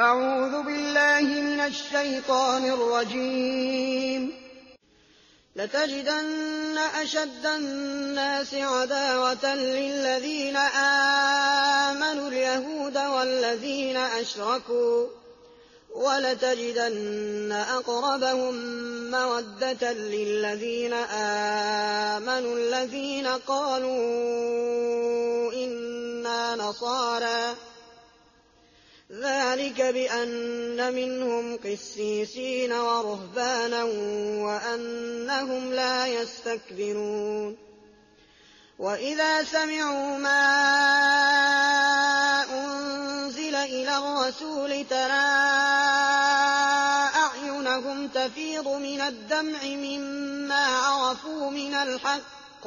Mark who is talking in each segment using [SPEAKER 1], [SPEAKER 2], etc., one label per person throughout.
[SPEAKER 1] أعوذ بالله من الشيطان الرجيم. لتجدن أشد الناس عداوة للذين آمنوا اليهود والذين أشركوا ولتجدن أقربهم مودة للذين آمنوا الذين قالوا إنا نصارى. ذلك بأن منهم قسيسين ورهبانا وأنهم لا يستكبرون. وإذا سمعوا ما أنزل إلى الرسول ترى أعينهم تفيض من الدمع مما عرفوا من الحق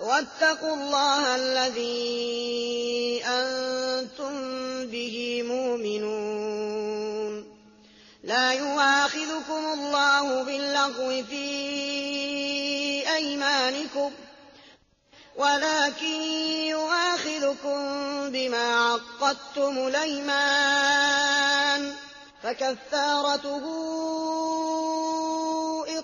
[SPEAKER 1] واتقوا الله الذي أنتم به مؤمنون. لا يواخذكم الله باللغو في أيمانكم ولكن يواخذكم بما عقدتم الأيمان فكفارته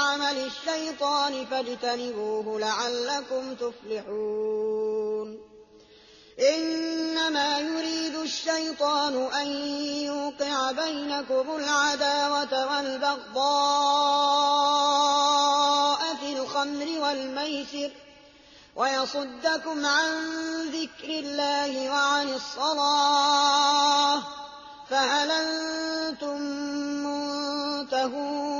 [SPEAKER 1] عمل الشيطان فاجتنبوه لعلكم تفلحون. إنما يريد الشيطان أن يوقع بينكم العداوة والبغضاء في الخمر والميسر ويصدكم عن ذكر الله وعن الصلاة. فهل أنتم منتهون؟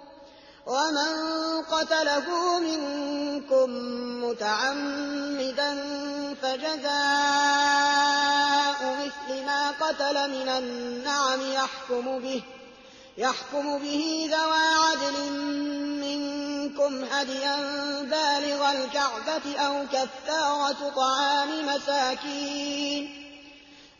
[SPEAKER 1] ومن قتله منكم متعمدا فجزاء مثل ما قتل من النعم يحكم به يحكم به ذوى عدل منكم هديا بالغ الكعبة أو كفارة طعام مساكين.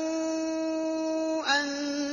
[SPEAKER 1] أن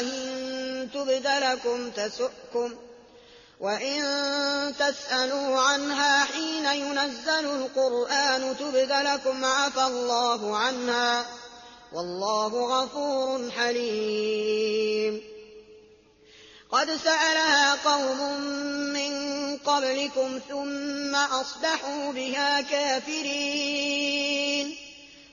[SPEAKER 1] إن تبد لكم تسؤكم وإن تسألوا عنها حين ينزل القرآن تبد لكم عفى الله عنها والله غفور حليم. قد سألها قوم من قبلكم ثم أصبحوا بها كافرين.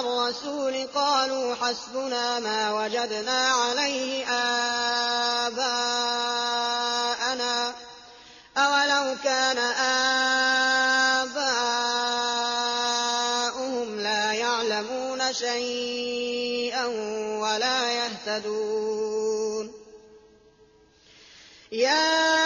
[SPEAKER 1] الرسول قالوا حسبنا ما وجدنا عليه آباءنا. أولو كان آباؤهم لا يعلمون شيئا ولا يهتدون. يا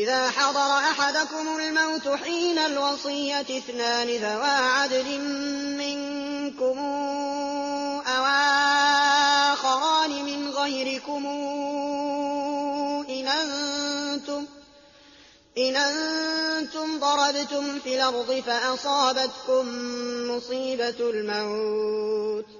[SPEAKER 1] إذا حضر أحدكم الموت حين الوصية اثنان ذوى عدل منكم أو آخران من غيركم إن أنتم ضربتم في الأرض فأصابتكم مصيبة الموت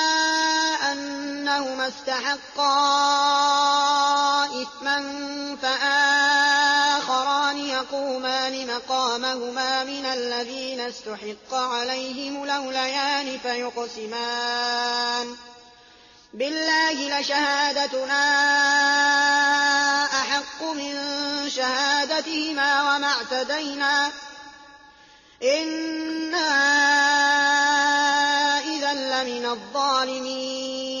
[SPEAKER 1] أنهما استحقا إثما فآخران يقومان مقامهما من الذين استحق عليهم لوليان فيقسمان. بالله لشهادتنا أحق من شهادتهما وما اعتدينا. إنا إذا لمن الظالمين.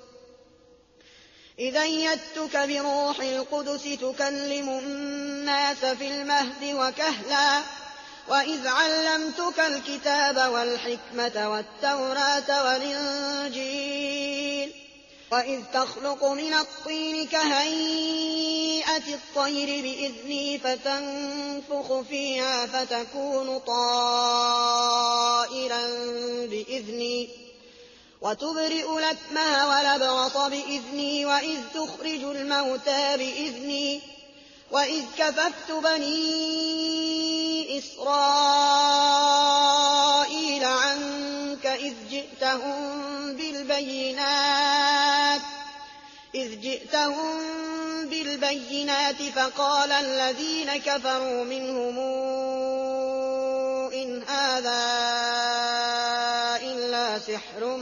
[SPEAKER 1] إذا يدتك بروح القدس تكلم الناس في المهد وكهلا. وإذ علمتك الكتاب والحكمة والتوراة والإنجيل. وإذ تخلق من الطين كهيئة الطير بإذني فتنفخ فيها فتكون طائرا بإذني. وتبرئ الأكمه والأبرص بإذني وإذ تخرج الموتى بإذني وإذ كففت بني إسرائيل عنك إذ جئتهم بالبينات إذ جئتهم بالبينات فقال الذين كفروا منهم إن هذا سحر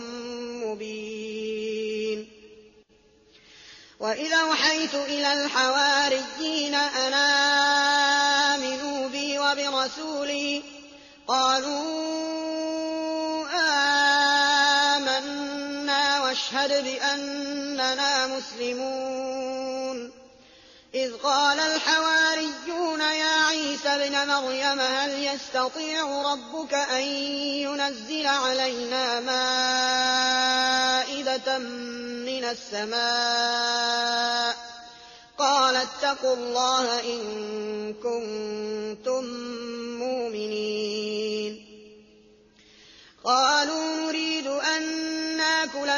[SPEAKER 1] وإذا أوحيت إلى الحواريين أن آمنوا بي وبرسولي قالوا آمنا واشهد بأننا مسلمون. إذ قال الحواريون يا عيسى ابن مريم هل يستطيع ربك أن ينزل علينا مائدة من السماء؟ قال اتقوا الله إن كنتم مؤمنين.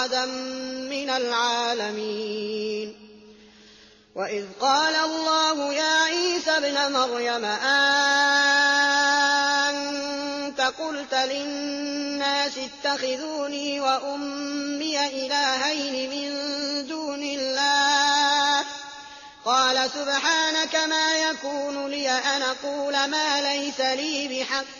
[SPEAKER 1] أحدا من العالمين. وإذ قال الله يا عيسى ابن مريم أنت قلت للناس اتخذوني وأمي إلهين من دون الله. قال سبحانك ما يكون لي أن أقول ما ليس لي بحق.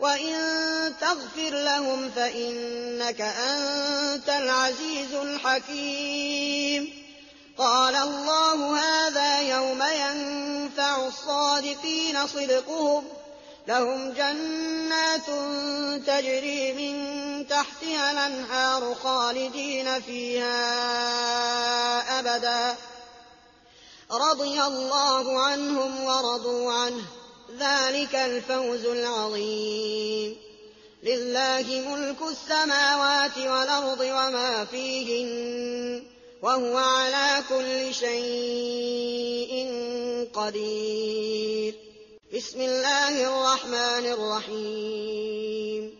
[SPEAKER 1] وإن تغفر لهم فإنك أنت العزيز الحكيم قال الله هذا يوم ينفع الصادقين صدقهم لهم جنات تجري من تحتها الأنهار خالدين فيها أبدا رضي الله عنهم ورضوا عنه ذلك الفوز العظيم. لله ملك السماوات والأرض وما فيهن وهو على كل شيء قدير. بسم الله الرحمن الرحيم.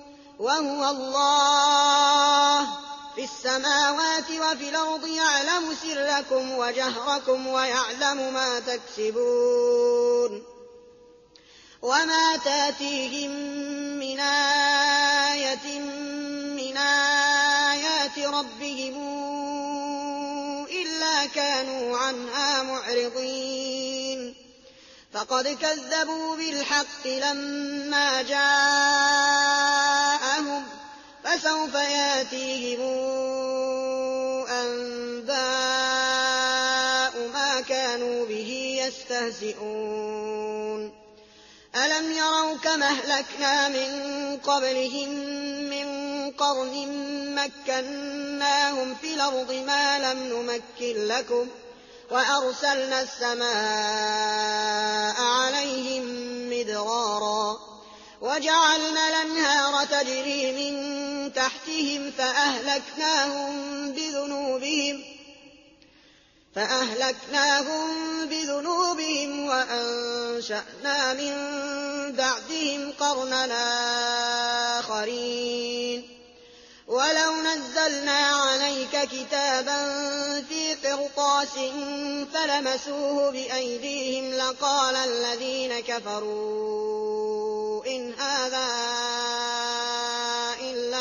[SPEAKER 1] وهو الله. في السماوات وفي الأرض يعلم سركم وجهركم ويعلم ما تكسبون. وما تأتيهم من آية من آيات ربهم إلا كانوا عنها معرضين. فقد كذبوا بالحق لما جاءهم فسوف ياتيهم أنباء ما كانوا به يستهزئون ألم يروا كما أهلكنا من قبلهم من قرن مكناهم في الأرض ما لم نمكن لكم ۖ وأرسلنا السماء عليهم مدرارا وجعلنا الأنهار تجري من تحتهم فأهلكناهم بذنوبهم فأهلكناهم بذنوبهم وأنشأنا من بعدهم قرننا آخرين. ولو نزلنا عليك كتابا في قرطاس فلمسوه بأيديهم لقال الذين كفروا إن هذا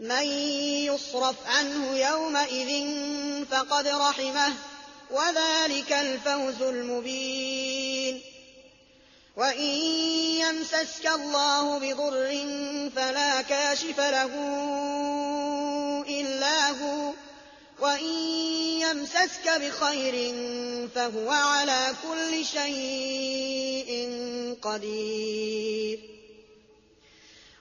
[SPEAKER 1] من يصرف عنه يومئذ فقد رحمه وذلك الفوز المبين. وإن يمسسك الله بضر فلا كاشف له إلا هو وإن يمسسك بخير فهو على كل شيء قدير.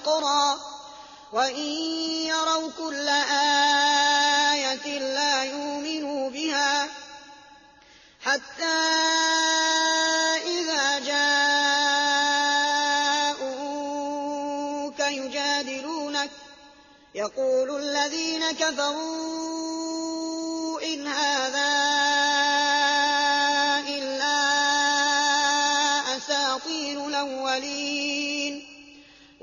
[SPEAKER 1] وقرا وإن يروا كل آية لا يؤمنوا بها حتى إذا جاءوك يجادلونك. يقول الذين كفروا إن هذا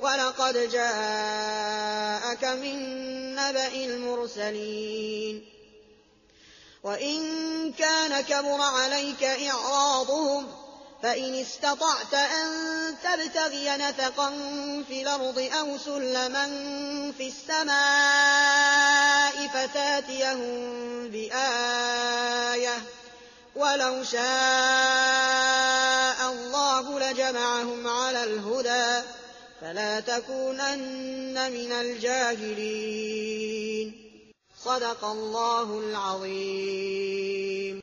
[SPEAKER 1] ولقد جاءك من نبأ المرسلين وإن كان كبر عليك إعراضهم فإن استطعت أن تبتغي نفقا في الأرض أو سلما في السماء فتاتيهم بآية ولو شاء الله لجمعهم على الهدى فلا تكونن من الجاهلين. صدق الله العظيم.